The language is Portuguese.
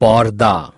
पर्दा